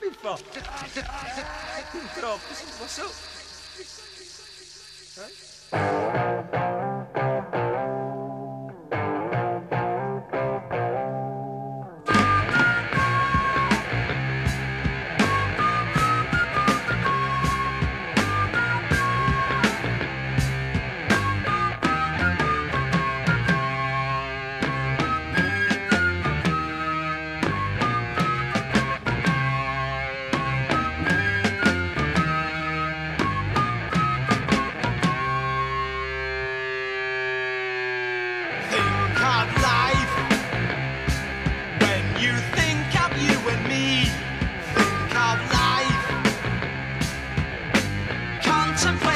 pipa. Tropa, você... Hã? think of life. When you think of you and me think of life. Contemplate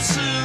pursue.